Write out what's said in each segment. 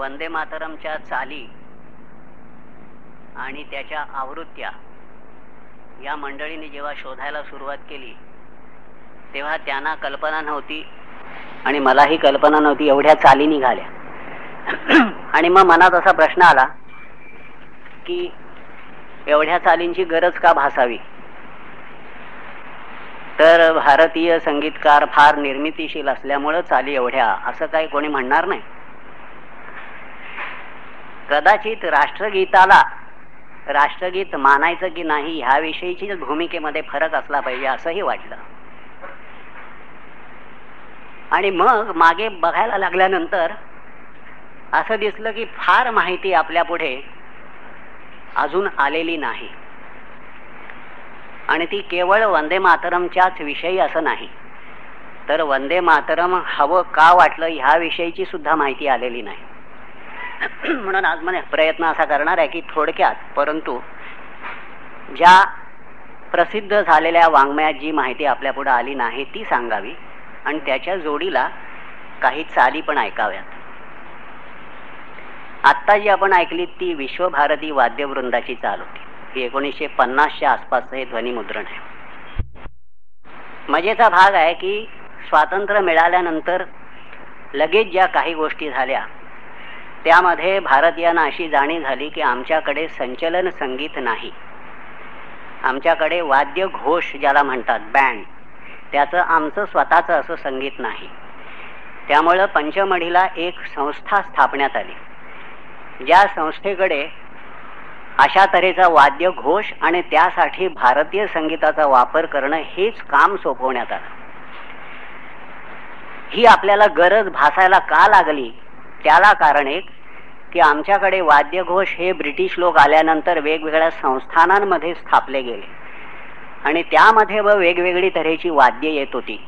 वंदे मातरमच्या चाली आणि त्याच्या आवृत्त्या या मंडळींनी जेव्हा शोधायला सुरुवात केली तेव्हा त्यांना कल्पना नव्हती आणि मलाही कल्पना नव्हती एवढ्या चाली निघाल्या. आणि मग मनात असा प्रश्न आला की एवढ्या चालींची गरज का भासावी? तर भारतीय संगीतकार फार निर्मितीशील असल्यामुळं चाली एवढ्या असं काही कोणी म्हणणार नाही. कदाचित राष्ट्रगीताला राष्ट्रगीत मानायचं की नाही ह्याविषयीची भूमिकेमध्ये फरक असला पाहिजे असंही वाटलं. आणि मग मागे बघायला लागल्यानंतर असं दिसलं की फार माहिती आपल्या पुढे अजून आलेली नाही. आणि ती केवळ वंदे मातरमच्याच विषयी असं नाही. तर वंदे मातरम हवं का वाटलं ह्याविषयीची सुद्धा माहिती आलेली नाही. म्हणून आज मला प्रयत्न असा करणार आहे की थोडक्यात परंतु ज्या प्रसिद्ध झालेल्या वाङ्मयात जी माहिती आपल्या पुढे आली नाही ती सांगावी आणि त्याच्या जोडीला काही चाली पण ऐकाव्यात. आत्ता जी आपण ऐकली ती विश्वभारती वाद्यवृंदाची चाल होती. ही एकोणीसशे पन्नासच्या आसपासचं हे ध्वनिमुद्रण आहे. मजेचा भाग आहे की स्वातंत्र्य मिळाल्यानंतर लगेच ज्या काही गोष्टी झाल्या त्यामध्ये भारतीयांना अशी जाणीव झाली की आमच्याकडे संचलन संगीत नाही. आमच्याकडे वाद्य घोष ज्याला म्हणतात बँड त्याचं आमचं स्वतःचं असं संगीत नाही. त्यामुळं पंचमढीला एक संस्था स्थापण्यात आली. ज्या संस्थेकडे अशा तऱ्हेचा वाद्य घोष आणि त्यासाठी भारतीय संगीताचा वापर करणं हेच काम सोपवण्यात आलं. ही आपल्याला गरज भासायला का लागली? त्याला कारण एक की आमच्याकडे वाद्यघोष हे ब्रिटिश लोक आल्यानंतर वेगवेगळ्या संस्थानांमध्ये स्थापले गेले. आणि त्यामध्ये व वेगवेगळी तऱ्हेची वाद्य येत होती.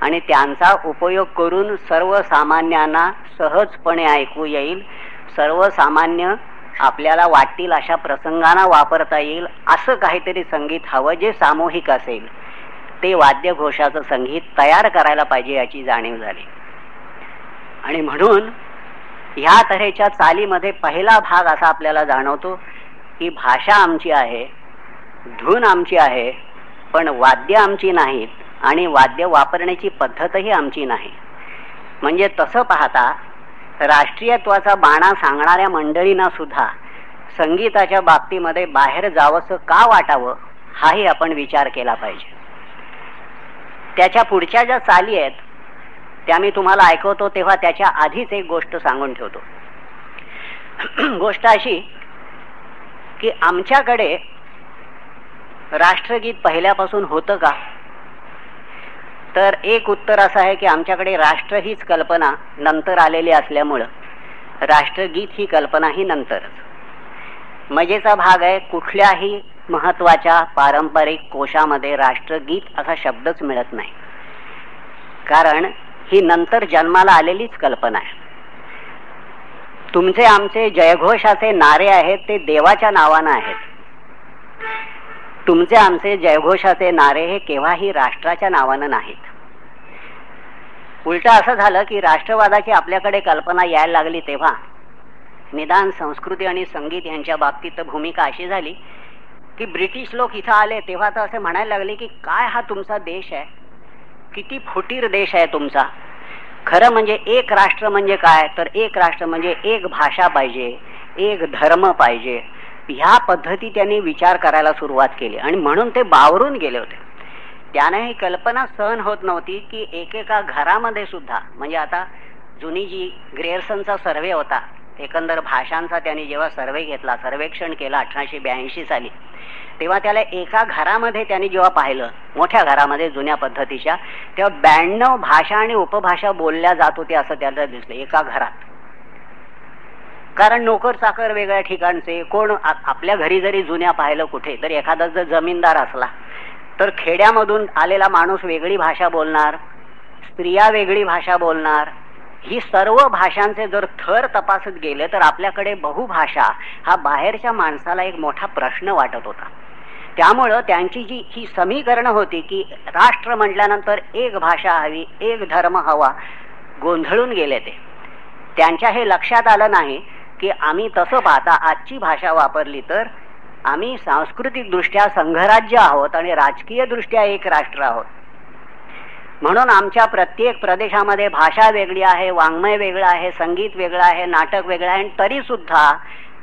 आणि त्यांचा उपयोग करून सर्वसामान्यांना सहजपणे ऐकू येईल सर्वसामान्य आपल्याला वाटतील अशा प्रसंगांना वापरता येईल असं काहीतरी संगीत हवं जे सामूहिक असेल. ते वाद्यघोषाचं संगीत तयार करायला पाहिजे याची जाणीव झाली. आणि म्हणून ह्या तऱ्हेच्या चालीमध्ये पहिला भाग असा आपल्याला जाणवतो की भाषा आमची आहे धून आमची आहे पण वाद्य आमची नाहीत आणि वाद्य वापरण्याची पद्धतही आमची नाही. म्हणजे तसं पाहता राष्ट्रीयत्वाचा बाणा सांगणाऱ्या मंडळींना सुद्धा संगीताच्या बाबतीमध्ये बाहेर जावंसं का वाटावं हाही आपण विचार केला पाहिजे. त्याच्या पुढच्या ज्या चाली आहेत त्या मी तुम्हाला ऐकवतो तेव्हा त्याच्या आधीच एक गोष्ट सांगून ठेवतो. गोष्ट अशी की आमच्याकडे राष्ट्रगीत पहिल्यापासून होतं का? तर एक उत्तर असं आहे की आमच्याकडे राष्ट्र हीच कल्पना नंतर आलेली असल्यामुळं राष्ट्रगीत ही कल्पना ही नंतरच. मजेचा भाग आहे कुठल्याही महत्त्वाच्या पारंपरिक कोशामध्ये राष्ट्रगीत असा शब्दच मिळत नाही. कारण ही नंतर जन्माला आलेलीच कल्पना आहे. तुमचे आमचे जयघोषाचे नारे आहेत ते देवाच्या नावानं आहेत. तुमचे आमचे जयघोषाचे नारे हे केव्हाही राष्ट्राच्या नावानं नाहीत. उलट असं झालं की राष्ट्रवादाची आपल्याकडे कल्पना यायला लागली तेव्हा निदान संस्कृती आणि संगीत यांच्या बाबतीत भूमिका अशी झाली की ब्रिटिश लोक इथं आले तेव्हा तर असे म्हणायला लागले की काय हा तुमचा देश आहे? किती फुटीर देश आहे तुमचा? खरं म्हणजे एक राष्ट्र म्हणजे काय? तर एक राष्ट्र म्हणजे एक भाषा पाहिजे एक धर्म पाहिजे. ह्या पद्धती त्यांनी विचार करायला सुरुवात केली आणि म्हणून ते बावरून गेले होते. त्यांना ही कल्पना सहन होत नव्हती की एकेका घरामध्ये सुद्धा म्हणजे आता जुनी जी ग्रेअर्सनचा सर्वे होता एकंदर भाषांचा त्यांनी जेव्हा सर्वे घेतला सर्वेक्षण केला अठराशे ब्याऐंशी साली तेव्हा त्याला एका घरामध्ये त्यांनी जेव्हा पाहिलं मोठ्या घरामध्ये जुन्या पद्धतीच्या तेव्हा ब्याण्णव भाषा आणि उपभाषा बोलल्या जात होत्या असं त्याला दिसलं एका घरात. कारण नोकर चाकर वेगळ्या ठिकाणचे कोण आपल्या घरी जरी जुन्या पाहिलं कुठे तर एखादा जर जमीनदार असला तर खेड्यामधून आलेला माणूस वेगळी भाषा बोलणार स्त्रिया वेगळी भाषा बोलणार ही सर्व भाषांचे जर थर तपासत गेले तर आपल्याकडे बहुभाषा हा बाहेरच्या माणसाला एक मोठा प्रश्न वाटत होता. त्यामुळं त्यांची जी ही समीकरणं होती की राष्ट्र म्हटल्यानंतर एक भाषा हवी एक धर्म हवा गोंधळून गेले ते. त्यांच्या हे लक्षात आलं नाही की आम्ही तसं पाहता आजची भाषा वापरली तर आम्ही सांस्कृतिकदृष्ट्या संघराज्य आहोत आणि राजकीयदृष्ट्या एक राष्ट्र आहोत. म्हणून आमच्या प्रत्येक प्रदेशामध्ये भाषा वेगळी आहे वाङ्मय वेगळं आहे संगीत वेगळं आहे नाटक वेगळं आहे आणि तरी सुद्धा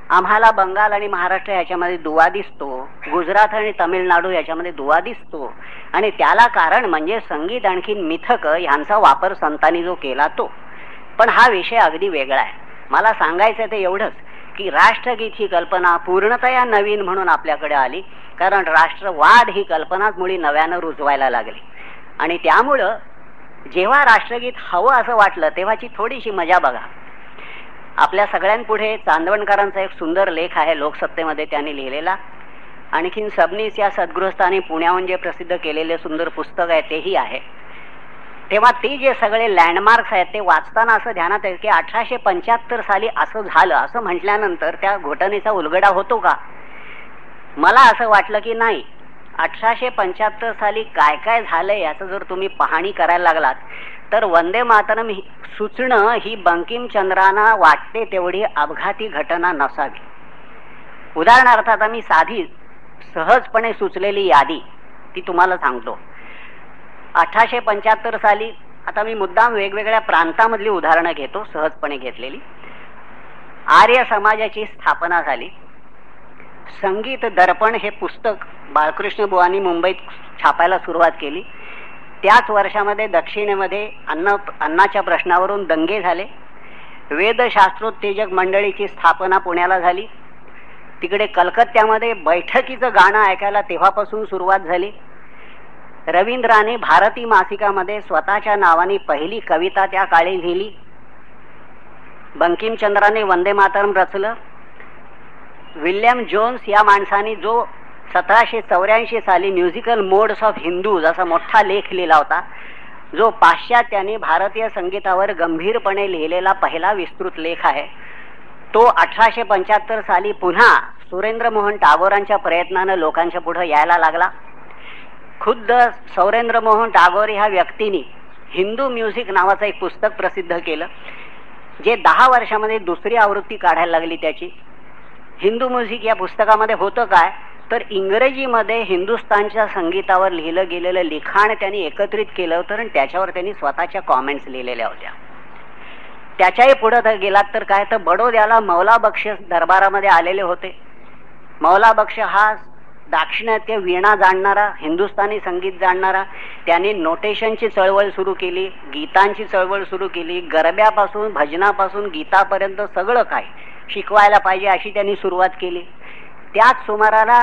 आम्हाला बंगाल आणि महाराष्ट्र याच्यामध्ये दुवा दिसतो गुजरात आणि तमिळनाडू याच्यामध्ये दुवा दिसतो. आणि त्याला कारण म्हणजे संगीत आणखीन मिथक यांचा वापर संतांनी जो केला तो. पण हा विषय अगदी वेगळा आहे. मला सांगायचं ते एवढंच की राष्ट्रगीत ही कल्पना पूर्णतया नवीन म्हणून आपल्याकडे आली कारण राष्ट्रवाद ही कल्पनाच मुळी नव्यानं रुजवायला लागली. आणि त्यामुळं जेव्हा राष्ट्रगीत हवं असं वाटलं तेव्हाची थोडीशी मजा बघा. आपल्या सगळ्यांपुढे चांदवणकरांचा एक सुंदर लेख आहे लोकसत्तेमध्ये त्यांनी लिहिलेला. आणखीन सबनीस या सद्गृहस्थानी पुण्याहून जे प्रसिद्ध केलेले सुंदर पुस्तक आहे तेही आहे. तेव्हा ते जे सगळे लँडमार्क्स आहेत ते वाचताना असं ध्यानात येईल की अठराशे पंच्याहत्तर साली असं झालं असं म्हटल्यानंतर त्या घटनेचा उलगडा होतो का? मला असं वाटलं की नाही. अठराशे पंच्याहत्तर साली काय काय झालंय याचं जर तुम्ही पाहणी करायला लागलात तर वंदे मातरम सुचणं ही बंकिमचंद्रांना वाटते तेवढी अपघाती घटना नसावी. उदाहरणार्थ आता मी साधी सहजपणे सुचलेली यादी ती तुम्हाला सांगतो. अठराशे पंच्याहत्तर साली आता मी मुद्दाम वेगवेगळ्या प्रांतामधली उदाहरणं घेतो सहजपणे घेतलेली. आर्य समाजाची स्थापना झाली. संगीत दर्पण हे पुस्तक बाळकृष्ण बुवानी मुंबईत छापायला सुरुवात केली. त्याच वर्षामध्ये दक्षिणेमध्ये अन्न अन्नाच्या प्रश्नावरून दंगे झाले. वेदशास्त्रोत्तेजक मंडळीची स्थापना पुण्याला झाली. तिकडे कलकत्त्यामध्ये बैठकीचं गाणं ऐकायला तेव्हापासून सुरुवात झाली. रवींद्राने भारती मासिकामध्ये स्वतःच्या नावाने पहिली कविता त्या काळी लिहिली. बंकिमचंद्राने वंदे मातरम रचलं. विल्यम जोन्स या माणसाने जो सतराशे चौऱ्याऐंशी साली म्युझिकल मोड्स ऑफ हिंदूज असा मोठा लेख लिहिला होता जो पाश्चात्याने भारतीय संगीतावर गंभीरपणे लिहिलेला पहिला विस्तृत लेख आहे. तो अठराशे पंच्याहत्तर साली पुन्हा सुरेंद्र मोहन टागोरांच्या प्रयत्नानं लोकांच्या पुढे यायला लागला. खुद्द सौरेंद्र मोहन टागोर ह्या व्यक्तीने हिंदू म्युझिक नावाचं एक पुस्तक प्रसिद्ध केलं जे दहा वर्षामध्ये दुसरी आवृत्ती काढायला लागली त्याची. हिंदू म्युझिक या पुस्तकामध्ये होतं काय तर इंग्रजीमध्ये हिंदुस्थानच्या संगीतावर लिहिलं गेलेलं लिखाण त्यांनी एकत्रित केलं होतं आणि त्याच्यावर त्यांनी स्वतःच्या कॉमेंट्स लिहिलेल्या होत्या. त्याच्याही पुढे गेलात तर काय? तर बडोद्याला मौला बक्ष दरबारामध्ये आलेले होते. मौला बक्ष हा दाक्षिणात्य वीणा जाणणारा हिंदुस्थानी संगीत जाणणारा. त्यांनी नोटेशनची चळवळ सुरू केली गीतांची चळवळ सुरू केली. गरब्यापासून भजनापासून गीतापर्यंत सगळं काय शिकवायला पाहिजे अशी त्यांनी सुरुवात केली. त्याच सुमाराला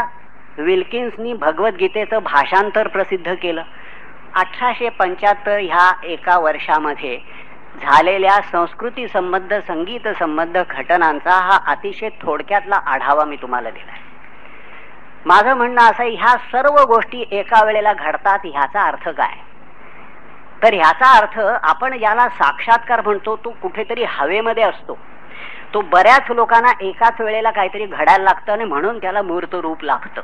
विल्किन्सनी भगवद्गीतेचं भाषांतर प्रसिद्ध केलं. अठराशे पंच्याहत्तर ह्या एका वर्षामध्ये झालेल्या संस्कृती संबद्ध संगीत संबद्ध घटनांचा हा अतिशय थोडक्यातला आढावा मी तुम्हाला दिला माझं म्हणणं असं ह्या सर्व गोष्टी एका वेळेला घडतात ह्याचा अर्थ काय? तर ह्याचा अर्थ आपण ज्याला साक्षात्कार म्हणतो तो कुठेतरी हवेमध्ये असतो. तो बऱ्याच लोकांना एकाच वेळेला काहीतरी घडायला लागतं आणि म्हणून त्याला मूर्त रूप लागतं.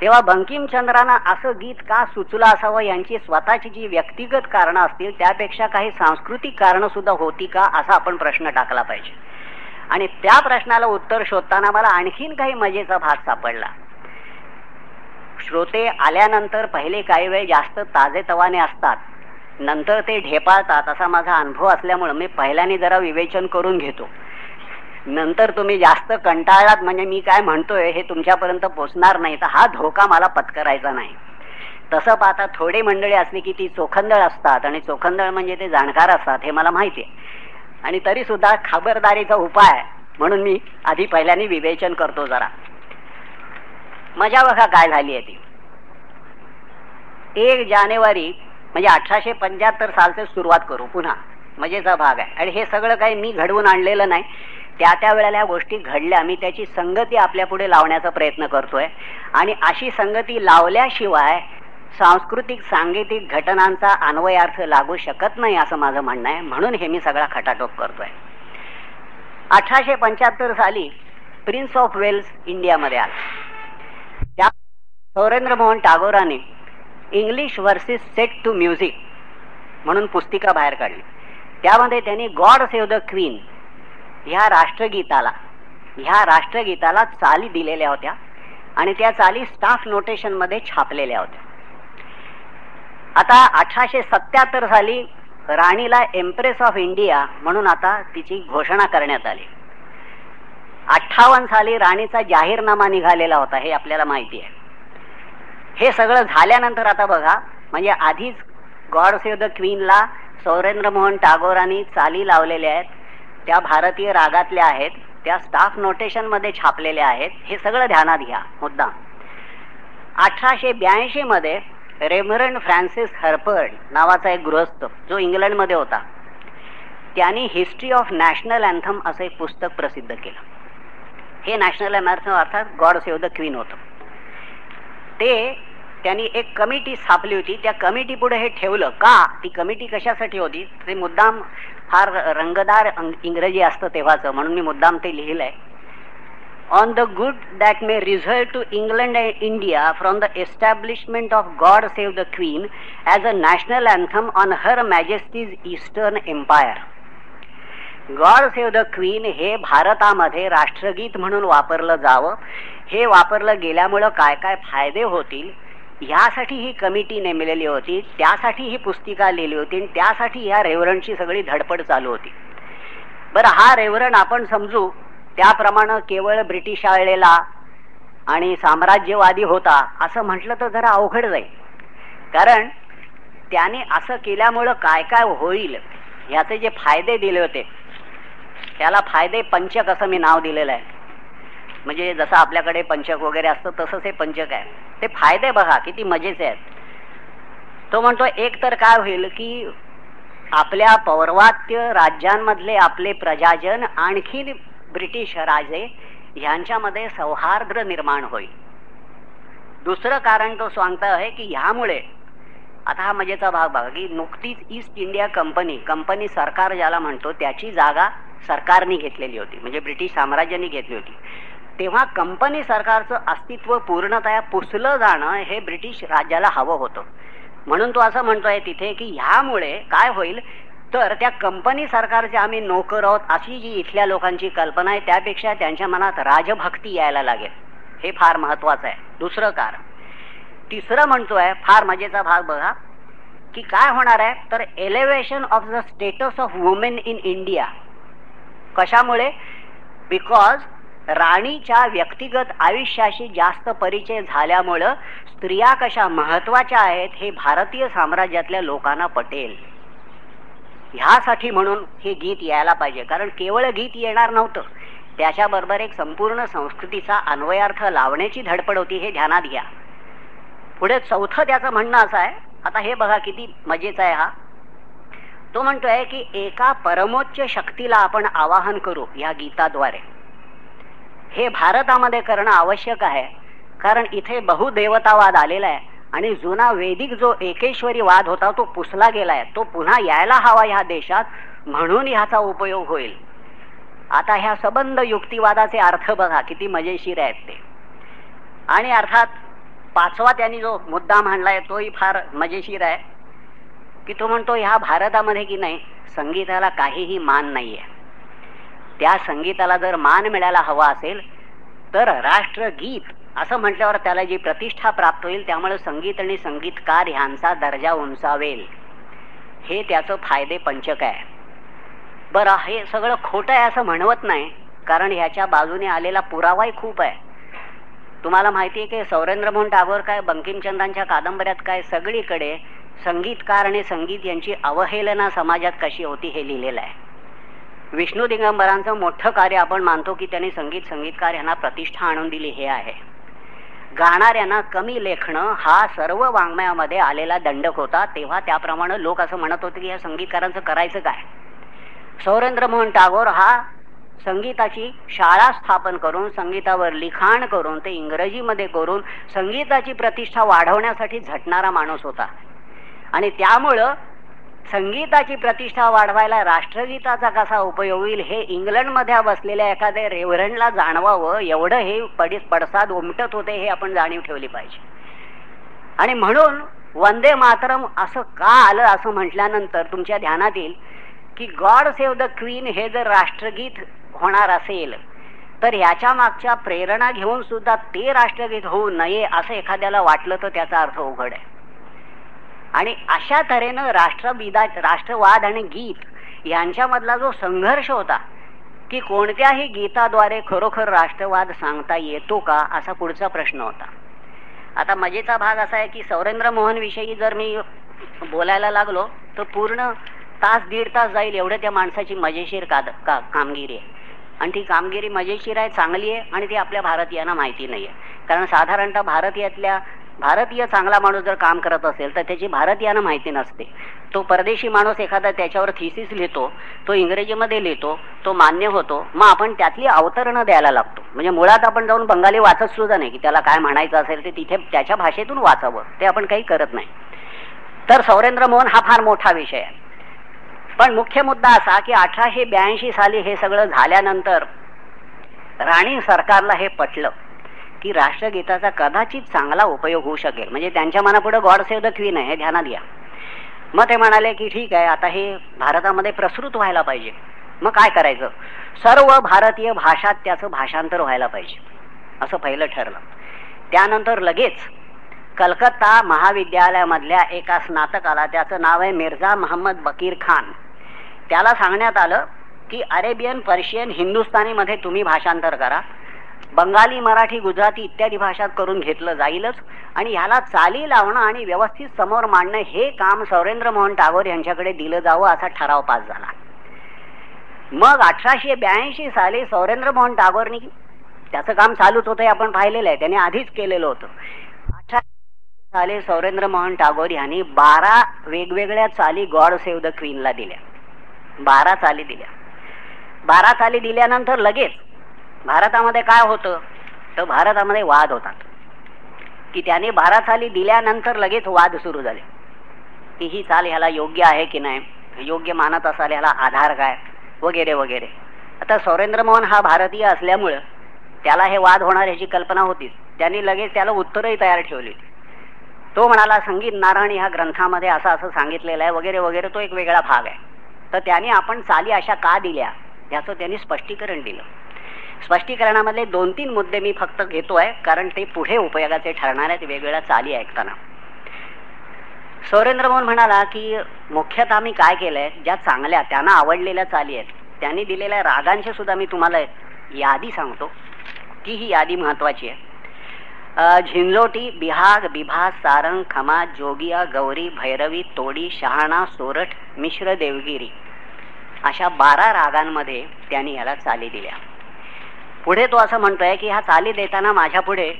तेव्हा बंकिमचंद्रांना असं गीत का सुचलं असावं यांची स्वतःची जी व्यक्तिगत कारणं असतील त्यापेक्षा काही सांस्कृतिक कारणं सुद्धा होती का असा आपण प्रश्न टाकला पाहिजे. आणि त्या प्रश्नाला उत्तर शोधताना मला आणखीन काही मजेचा भाग सापडला. श्रोते आल्यानंतर पहिले काही वेळ जास्त ताजे तवाने असतात नंतर ते ढेपाळतात असा माझा अनुभव असल्यामुळे मी पहिल्याने जरा विवेचन करून घेतो. नंतर तुम्ही जास्त कंटाळलात म्हणजे मी काय म्हणतोय हे तुमच्यापर्यंत पोचणार नाही. तर हा धोका मला पत्करायचा नाही. तसं पाहता थोडे मंडळी असली की ती चोखंदळ असतात आणि चोखंदळ म्हणजे ते जाणकार असतात हे मला माहिती आहे. आणि तरी सुद्धा खबरदारीचा उपाय म्हणून मी आधी पहिल्याने विवेचन करतो जरा. मजा बघा काय झाली आहे ती. एक जानेवारी म्हणजे अठराशे पंच्याहत्तर सालचे सुरुवात करू पुन्हा. मजेचा भाग आहे. आणि हे सगळं काही मी घडवून आणलेलं नाही. त्या त्या वेळेला या गोष्टी घडल्या. मी त्याची संगती आपल्या पुढे लावण्याचा प्रयत्न करतोय. आणि अशी संगती लावल्याशिवाय सांस्कृतिक सांगीतिक घटनांचा अन्वयार्थ लागू शकत नाही असं माझं म्हणणं आहे. म्हणून हे मी सगळा खटाटोप करतोय. अठराशे पंच्याहत्तर साली प्रिन्स ऑफ वेल्स इंडियामध्ये आला. त्या Sourindra Mohan टागोराने English verses set to music म्हणून पुस्तिका बाहेर काढली. त्यामध्ये त्यांनी गॉड सेव्ह द क्वीन ह्या राष्ट्रगीताला ह्या राष्ट्रगीताला चाली दिलेल्या होत्या आणि त्या चाली स्टाफ नोटेशनमध्ये छापलेल्या होत्या. आता अठराशे सत्याहत्तर साली राणीला एम्प्रेस ऑफ इंडिया म्हणून आता तिची घोषणा करण्यात आली. अठ्ठावन्न साली राणीचा जाहीरनामा निघालेला होता हे आपल्याला माहिती आहे. हे सगळं झाल्यानंतर आता बघा म्हणजे आधीच गॉड सेव द क्वीनला सौरेंद्र मोहन टागोरांनी चाली लावलेल्या आहेत. त्या भारतीय रागातल्या आहेत त्या स्टाफ नोटेशनमध्ये छापलेल्या आहेत हे सगळं ध्यानात घ्या मुद्दा अठराशे ब्याऐंशी मध्ये रेमरन फ्रान्सिस हर्पर्ड नावाचा एक गृहस्थ जो इंग्लंडमध्ये होता त्यांनी हिस्ट्री ऑफ नॅशनल अँथम असं एक पुस्तक प्रसिद्ध केलं. हे नॅशनल अँथम अर्थात गॉड सेव द क्वीन होतं. ते त्यांनी एक कमिटी स्थापली होती. त्या कमिटी पुढे हे ठेवलं. का? ती कमिटी कशासाठी होती? ते मुद्दाम फार रंगदार इंग्रजी असतं तेव्हाचं. म्हणून मी मुद्दाम ते लिहिलंय. On the good that may result to England and India from the establishment of God save the Queen as a national anthem on her Majesty's eastern empire God save the Queen हे भारतामध्ये राष्ट्रगीत म्हणून वापरलं जावं. हे वापरलं गेल्यामुळं काय काय फायदे होतील? ह्यासाठी ही कमिटी नेमलेली होती त्यासाठी ही पुस्तिका लिहिली होती आणि त्यासाठी ह्या रेवरणची सगळी धडपड चालू होती. बरं हा रेवरण आपण समजू त्याप्रमाणे केवळ ब्रिटिश आळलेला आणि साम्राज्यवादी होता असं म्हटलं तर जरा अवघड जाईल. कारण त्याने असं केल्यामुळं काय काय होईल याचे जे फायदे दिले होते त्याला फायदे पंचक असं मी नाव दिलेलं आहे. म्हणजे जसं आपल्याकडे पंचक वगैरे असतं तसंच हे पंचक आहे. ते फायदे बघा किती मजेचे आहेत. तो म्हणतो एक तर काय होईल की आपल्या पौर्वात्य राज्यांमधले आपले प्रजाजन आणखी ब्रिटिश राजे ह्यांच्यामध्ये सौहार्द निर्माण होईल. दुसरं कारण तो सांगता आहे की ह्यामुळे आता हा मजेचा भाग बघा की नुकतीच ईस्ट इंडिया कंपनी कंपनी सरकार ज्याला म्हणतो त्याची जागा सरकारने घेतलेली होती. म्हणजे ब्रिटिश साम्राज्याने घेतली होती. तेव्हा कंपनी सरकारचं अस्तित्व पूर्णतया पुसलं जाणं हे ब्रिटिश राज्याला हवं होतं. म्हणून तो असं म्हणतोय तिथे की ह्यामुळे काय होईल? तर त्या कंपनी सरकारचे आम्ही नोकर आहोत अशी जी इथल्या लोकांची कल्पना आहे त्यापेक्षा त्यांच्या मनात राजभक्ती यायला लागेल. हे फार महत्वाचं आहे. दुसरं कारण. तिसरं म्हणतोय फार मजेचा भाग बघा की काय होणार आहे? तर elevation of the status of women in India कशामुळे? बिकॉज राणीच्या व्यक्तिगत आयुष्याशी जास्त परिचय झाल्यामुळं स्त्रिया कशा महत्त्वाच्या आहेत हे भारतीय साम्राज्यातल्या लोकांना पटेल. ह्यासाठी म्हणून हे गीत यायला पाहिजे कारण केवळ गीत येणार नव्हतं. त्याच्याबरोबर एक संपूर्ण संस्कृतीचा अन्वयार्थ लावण्याची धडपड होती हे ध्यानात घ्या. पुढे चौथं त्याचं म्हणणं असं आहे आता हे बघा किती मजेचा आहे हा. तो म्हणतोय की एका परमोच्च शक्तीला आपण आवाहन करू या गीताद्वारे. हे भारतामध्ये करणं आवश्यक आहे. कारण इथे बहुदेवतावाद आलेला आहे. आणि जुना वेदिक जो एकेश्वरी वाद होता तो पुसला गेलाय. तो पुन्हा यायला हवा ह्या देशात. म्हणून ह्याचा उपयोग होईल. आता ह्या सबंध युक्तिवादाचे अर्थ बघा किती मजेशीर आहेत ते. आणि अर्थात पाचवा त्यांनी जो मुद्दा मांडलाय तोही फार मजेशीर आहे. की तो म्हणतो ह्या भारतामध्ये की नाही संगीताला काहीही मान नाही आहे त्या संगीताला जर मान मिळायला हवा असेल तर राष्ट्रगीत असं म्हटल्यावर त्याला जी प्रतिष्ठा प्राप्त होईल त्यामुळे संगीत आणि संगीतकार ह्यांचा दर्जा उंचावेल. हे त्याचं फायदे पंचक आहे. बरं हे सगळं खोटं आहे असं म्हणवत नाही कारण ह्याच्या बाजूने आलेला पुरावाही खूप आहे. तुम्हाला माहिती आहे की सौरेंद्र मोहन टागोर काय बंकिमचंद्रांच्या कादंबऱ्यात काय सगळीकडे संगीतकार आणि संगीत यांची अवहेलना समाजात कशी होती हे लिहिलेलं आहे. विष्णू दिगंबरांचं मोठं कार्य आपण मानतो की त्यांनी संगीत संगीतकार यांना प्रतिष्ठा आणून दिली हे आहे. गाणाऱ्यांना कमी लेखणं हा सर्व वाङ्मयामध्ये आलेला दंडक होता. तेव्हा त्याप्रमाणे लोक असं म्हणत होते की या संगीतकारांचं करायचं काय? सौरेंद्र मोहन टागोर हा संगीताची शाळा स्थापन करून संगीतावर लिखाण करून ते इंग्रजीमध्ये करून संगीताची प्रतिष्ठा वाढवण्यासाठी झटणारा माणूस होता. आणि त्यामुळं संगीताची प्रतिष्ठा वाढवायला राष्ट्रगीताचा कसा उपयोग होईल हे इंग्लंडमध्ये बसलेल्या एखाद्या रेव्हरंडला जाणवावं एवढं हे पडी पडसाद उमटत होते हे आपण जाणीव ठेवली पाहिजे. आणि म्हणून वंदे मातरम असं का आलं असं म्हटल्यानंतर तुमच्या ध्यानात येईल की गॉड सेव द क्वीन हे जर राष्ट्रगीत होणार असेल तर याच्या मागच्या प्रेरणा घेऊन सुद्धा ते राष्ट्रगीत होऊ नये असं एखाद्याला वाटलं तर त्याचा अर्थ उघड आहे. आणि अशा तऱ्हेनं राष्ट्रविदा राष्ट्रवाद आणि गीत यांच्यामधला जो संघर्ष होता की कोणत्याही गीताद्वारे खरोखर राष्ट्रवाद सांगता येतो का असा पुढचा प्रश्न होता. आता मजेचा भाग असा आहे की सौरेंद्र मोहन विषयी जर मी बोलायला लागलो तर पूर्ण तास दीड तास जाईल एवढं त्या माणसाची मजेशीर का, का कामगिरी आहे. आणि ती कामगिरी मजेशीर आहे चांगली आहे आणि ती आपल्या भारतीयांना माहिती नाही आहे कारण साधारणतः भारतीयातल्या भारतीय चांगला माणूस जर काम करत असेल तर त्याची भारतीयांना माहिती नसते. तो परदेशी माणूस एखादा त्याच्यावर थिसिस लिहितो तो इंग्रजीमध्ये लिहितो तो मान्य होतो मग आपण त्यातली अवतरणं द्यायला लागतो. म्हणजे मुळात आपण जाऊन बंगाली वाचत सुद्धा नाही की त्याला काय म्हणायचं असेल ते तिथे त्याच्या भाषेतून वाचावं ते आपण काही करत नाही. तर सौरेंद्र मोहन हा फार मोठा विषय आहे. पण मुख्य मुद्दा असा की अठराशे ब्याऐंशी साली हे सगळं झाल्यानंतर राणी सरकारला हे पटलं. की राष्ट्रगीताचा कदाचित चांगला उपयोग होऊ शकेल. म्हणजे त्यांच्या मनापुढे गॉड सेव द क्वीन आहे हे ध्यानात घ्या. मग ते म्हणाले की ठीक आहे आता हे भारतामध्ये प्रसृत व्हायला पाहिजे. मग काय करायचं? सर्व भारतीय भाषात त्याचं भाषांतर व्हायला पाहिजे. असं पहिलं ठरलं. त्यानंतर लगेच कलकत्ता महाविद्यालयामधल्या एका स्नातकाला त्याचं नाव आहे मिर्झा महम्मद बकीर खान. त्याला सांगण्यात आलं की अरेबियन पर्शियन हिंदुस्थानीमध्ये तुम्ही भाषांतर करा. बंगाली मराठी गुजराती इत्यादी भाषात करून घेतलं जाईलच. आणि ह्याला चाली लावणं आणि व्यवस्थित समोर मांडणं हे काम सौरेंद्र मोहन टागोर यांच्याकडे दिलं जावं असा ठराव पास झाला. मग अठराशे ब्याऐंशी साली सौरेंद्र मोहन टागोरनी त्याचं काम चालूच होतं आपण पाहिलेलं आहे. त्याने आधीच केलेलं होतं. अठराशे साली सौरेंद्र मोहन टागोर यांनी बारा वेगवेगळ्या चाली गॉड सेव्ह द क्वीनला दिल्या. बारा चाली दिल्या. बारा चाली दिल्यानंतर लगेच भारतामध्ये काय होतं? तर भारतामध्ये वाद होतात. की त्याने बारा साली दिल्यानंतर लगेच वाद सुरू झाले. की ही चाल ह्याला योग्य आहे की नाही? योग्य मानत असाल ह्याला आधार काय? वगैरे वगैरे. आता सौरेंद्र मोहन हा भारतीय असल्यामुळं त्याला हे वाद होणार ह्याची कल्पना होतीच त्यांनी लगेच त्याला उत्तरही तयार ठेवली तो म्हणाला संगीत नारायण ह्या ग्रंथामध्ये असं असं सांगितलेलं आहे वगैरे वगैरे तो एक वेगळा भाग आहे. तर त्याने आपण चाली अशा का दिल्या? याचं त्यांनी स्पष्टीकरण दिलं. स्पष्टीकरणामधले दोन तीन मुद्दे मी फक्त घेतोय कारण ते पुढे उपयोगाचे ठरणार आहेत वेगवेगळ्या चाली ऐकताना. सौरेंद्र मोहन म्हणाला की मुख्यतः मी काय केलंय ज्या चांगल्या त्यांना आवडलेल्या चाली आहेत. त्यांनी दिलेल्या रागांचे सुद्धा मी तुम्हाला यादी सांगतो. ती ही यादी महत्वाची आहे. झिंजोटी बिहाग बिभा सारंग खमा जोगिया गौरी भैरवी तोडी शहाणा सोरठ मिश्र देवगिरी अशा बारा रागांमध्ये त्यांनी याला चाली दिल्या. पुढे तो असं म्हणतोय की ह्या चाली देताना माझ्या पुढे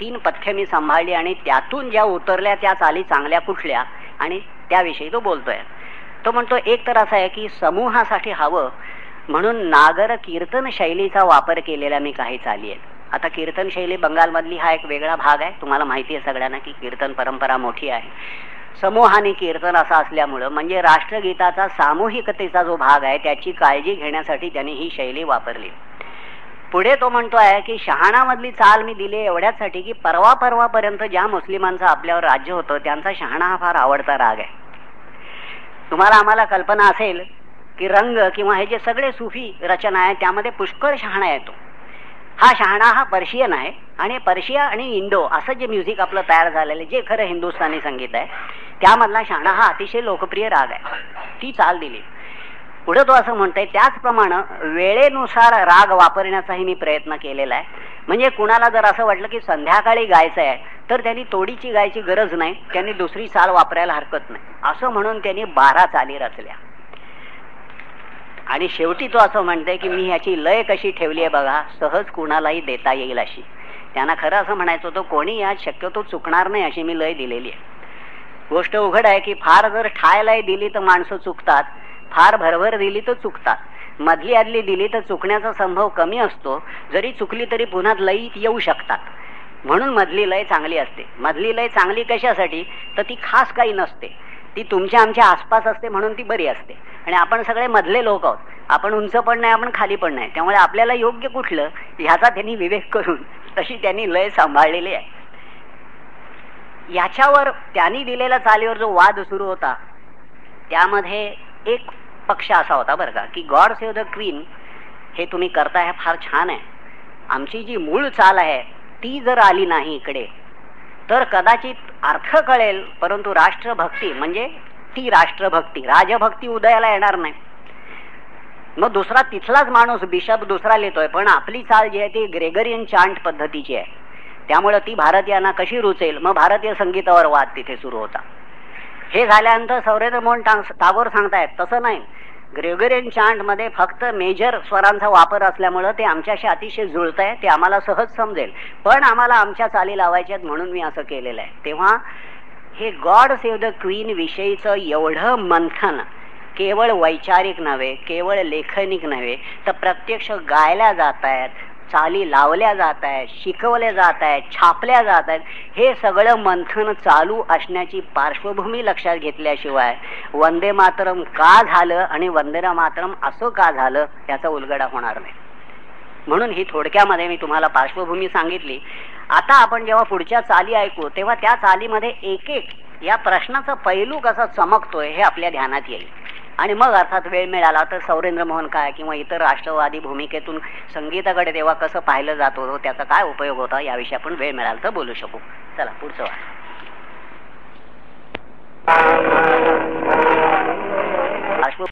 तीन पथ्य मी सांभाळली आणि त्यातून ज्या उतरल्या त्या चाली चांगल्या कुठल्या आणि त्याविषयी तो बोलतोय. तो म्हणतो एक तर असं आहे की समूहासाठी हवं म्हणून नागर कीर्तन शैलीचा वापर केलेल्या मी काही चाली आहेत. आता कीर्तन शैली बंगालमधली हा एक वेगळा भाग आहे. तुम्हाला माहिती आहे सगळ्यांना की कीर्तन परंपरा मोठी आहे. समूहाने कीर्तन असा असल्यामुळं म्हणजे राष्ट्रगीताचा सामूहिकतेचा जो भाग आहे त्याची काळजी घेण्यासाठी त्यांनी ही शैली वापरली. पुढे तो म्हणतो आहे की शहाणामधली चाल मी दिली एवढ्यासाठी की परवा परवापर्यंत ज्या मुस्लिमांचं आपल्यावर राज्य होतं त्यांचा शहाणा हा फार आवडता राग आहे. तुम्हाला आम्हाला कल्पना असेल की रंग किंवा हे जे सगळे सुफी रचना आहे त्यामध्ये पुष्कळ शहाणा येतो. हा शहाणा हा पर्शियन आहे आणि पर्शिया आणि इंडो असं जे म्युझिक आपलं तयार झालेलं जे खरं हिंदुस्थानी संगीत आहे त्यामधला शहाणा हा अतिशय लोकप्रिय राग आहे. ती चाल दिली. पुढे तो असं म्हणतोय त्याचप्रमाणे वेळेनुसार राग वापरण्याचाही मी प्रयत्न केलेला आहे. म्हणजे कुणाला जर असं वाटलं की संध्याकाळी गायचं आहे तर त्यांनी तोडीची गायची गरज नाही त्यांनी दुसरी चाल वापरायला हरकत नाही. असं म्हणून त्यांनी बारा चाली रचल्या. आणि शेवटी तो असं म्हणतोय की मी ह्याची लय कशी ठेवली आहे बघा सहज कुणालाही देता येईल अशी. त्यांना खरं असं म्हणायचं होतं कोणी यात शक्यतो चुकणार नाही अशी मी लय दिलेली आहे. गोष्ट उघड आहे की फार जर ठाय दिली तर माणसं चुकतात फार भरभर दिली तर चुकतात. मधली आदली दिली तर चुकण्याचा संभव कमी असतो. जरी चुकली तरी पुन्हा लयीत येऊ शकतात. म्हणून मधली लय चांगली असते. मधली लय चांगली कशासाठी? तर ती खास काही नसते. ती तुमच्या आमच्या आसपास असते म्हणून ती बरी असते. आणि आपण सगळे मधले लोक आहोत. आपण उंच पण नाही आपण खाली पण नाही. त्यामुळे आपल्याला योग्य कुठलं ह्याचा त्यांनी विवेक करून तशी त्यांनी लय सांभाळलेली आहे. याच्यावर त्यांनी दिलेल्या चालीवर जो वाद सुरू होता त्यामध्ये एक पक्ष असा होता बरं का की गॉड सेव द क्वीन हे तुम्ही करताय हे फार छान आहे. आमची जी मूळ चाल आहे ती जर आली नाही इकडे तर कदाचित अर्थ कळेल परंतु राष्ट्रभक्ती म्हणजे ती राष्ट्रभक्ती. राजभक्ती उदयाला येणार नाही. मग दुसरा तिथलाच माणूस बिशप दुसरा लिहितोय पण आपली चाल जी आहे ती ग्रेगरियन चांट पद्धतीची आहे. त्यामुळे ती भारतीयांना कशी रुचेल? मग भारतीय संगीतावर वाद तिथे सुरू होता. हे झाल्यानंतर सौरेंद्र मोहन टागोर सांगतायत तसं नाही. ग्रेगोरियन चांटमध्ये फक्त मेजर स्वरांचा वापर असल्यामुळं ते आमच्याशी अतिशय जुळत आहे ते आम्हाला सहज समजेल. पण आम्हाला आमच्या चाली लावायच्यात म्हणून मी असं केलेलं आहे. तेव्हा हे गॉड सेव्ह द क्वीन विषयीचं एवढं मंथन केवळ वैचारिक नव्हे केवळ लेखनिक नव्हे तर प्रत्यक्ष गायल्या जात आहेत चाली लावल्या जात आहेत शिकवल्या जात आहेत छापल्या जात आहेत. हे सगळं मंथन चालू असण्याची पार्श्वभूमी लक्षात घेतल्याशिवाय वंदे मातरम का झालं आणि वंदे मातरम असं का झालं याचा उलगडा होणार नाही. म्हणून ही थोडक्यामध्ये मी तुम्हाला पार्श्वभूमी सांगितली. आता आपण जेव्हा पुढच्या चाली ऐकू तेव्हा त्या चालीमध्ये एक एक या प्रश्नाचा पैलू कसा चमकतोय हे आपल्या ध्यानात येईल. आणि मग अर्थात वेळ मिळाला तर सौरेंद्र मोहन काय किंवा इतर राष्ट्रवादी भूमिकेतून संगीताकडे तेव्हा कसं पाहिलं जात होतं त्याचा काय उपयोग होता याविषयी आपण वेळ मिळाला तर बोलू शकू. चला पुढचं